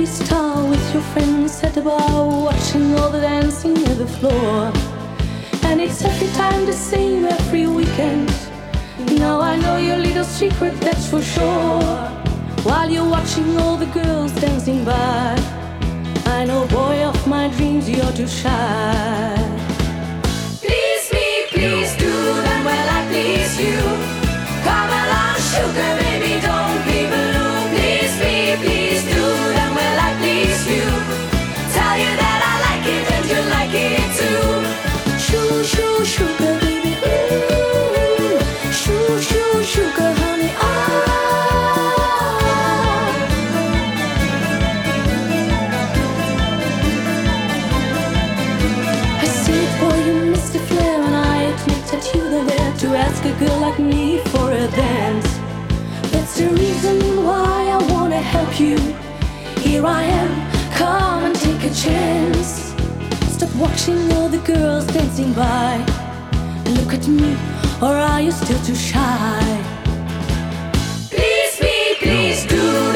star with your friends at the bar, watching all the dancing at the floor. And it's every time the same every weekend. Now I know your little secret, that's for sure. While you're watching all the girls dancing by, I know, boy of my dreams, you're too shy. Sugar baby, ooh. Shoo, shoo, sugar honey, ah. I see it for you, Mr. Flair, and I admit that you were there to ask a girl like me for a dance. That's the reason why I wanna help you. Here I am, come and take a chance. Stop watching all the girls dancing by. Look at me, or are you still too shy? Please me, please do